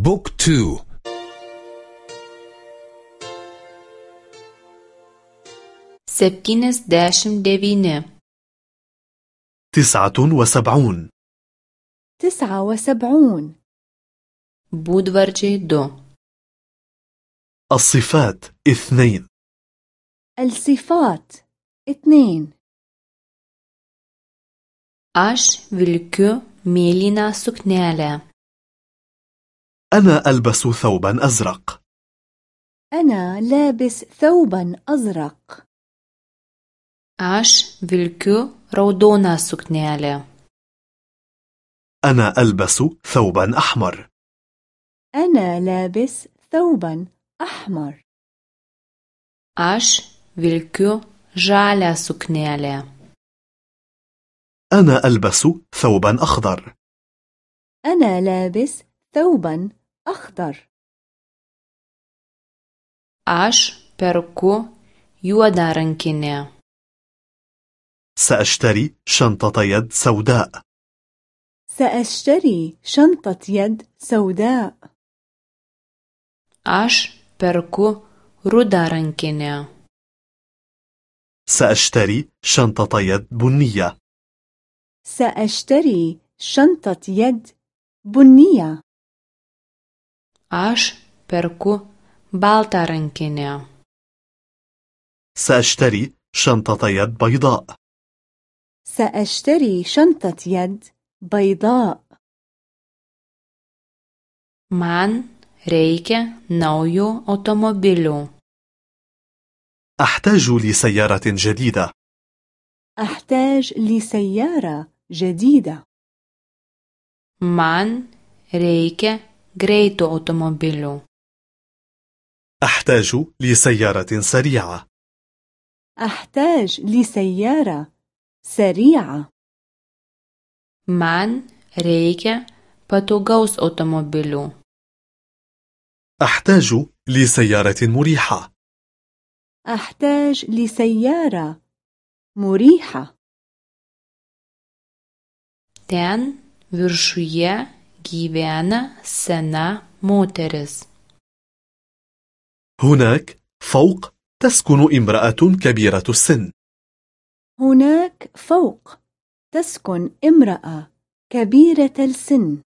Book two septyniasdešimt devyni تسعة وسبعون. تسعة وسبعون. Būdvardžiai du. الصفات اثنين. الصفات اثنين. أش vilkiu mėlyną suknelę. أنا ألبس ثوبا أزرق. أنا لابس ثوبا أزرق. Aš vilkiu raudoną suknelę. أنا ألبس ثوبا أحمر. أنا لابس ثوبا أحمر. Aš vilkiu žalią suknelę. أنا ألبس ثوبا أخضر. أنا لابس ثوبا أخضر. Aš perku juodą rankinę. سأشتري شنطة يد سوداء. سأشتري شنطة يد سوداء. Aš perku rudą rankinę. سأشتري شنطة يد بنية. سأشتري شنطة يد بنية. Aš perku baltą rankinę. سأشتري شنطة يد بيضاء سأشتري شنطة يد بيضاء Man reikia naujo automobilio. أحتاج لسيارة جديدة أحتاج لسيارة جديدة Man reikia greito automobilio. أحتاج لسيارة سريعة أحتاج لسيارة سريعة Man reikia patogaus automobilio. أحتاج لسيارة مريحة أحتاج لسيارة مريحة Ten viršuje gyvena sena moteris. هناك فوق تسكن امرأة كبيرة السن هناك فوق تسكن امرأة كبيرة السن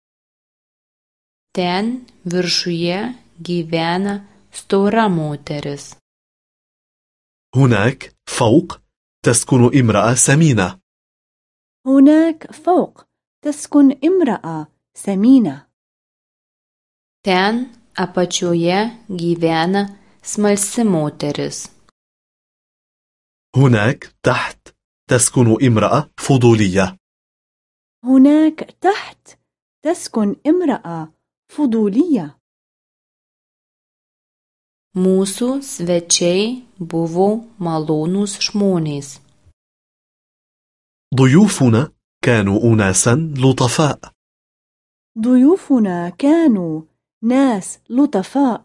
Ten viršuje gyvena stora moteris. هناك فوق تسكن امرأة سمينة هناك فوق تسكن امرأة سمينة Ten apačioje gyvena smalsi moteris. هناك تحت تسكن امرأة فضولية هناك تحت تسكن امرأة فضولية Mūsų svečiai buvo malonūs žmonės. ضيوفنا كانوا أناسا لطفاء ضيوفنا كانوا ناس لطفاء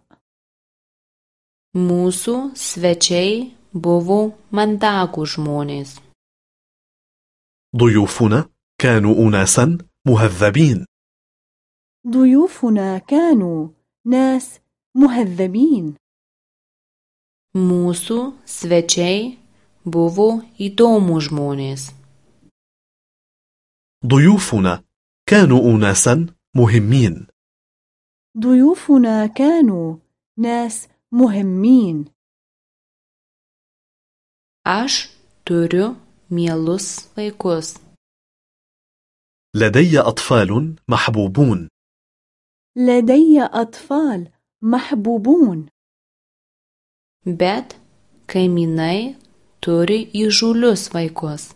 Mūsų svečiai buvo mandagų žmonės. ضيوفنا كانوا أناسا مهذبين ضيوفنا كانوا ناس مهذبين Mūsų svečiai buvo įdomų žmonės. ضيوفنا كانوا أناسا مهمين ضيوفنا كانوا ناس مهمين Aš turiu mielus vaikus. لدي أطفال محبوبون لدي أطفال محبوبون Bet kaimynai turi įžūlius vaikus.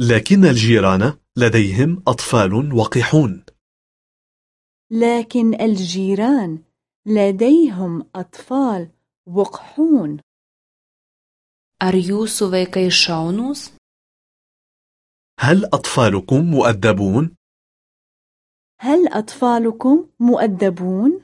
لكن الجيران لديهم أطفال وقحون لكن الجيران لديهم أطفال وقحون Ar jūsų vaikai šaunūs? هل أطفالكم مؤدبون؟ هل أطفالكم مؤدبون؟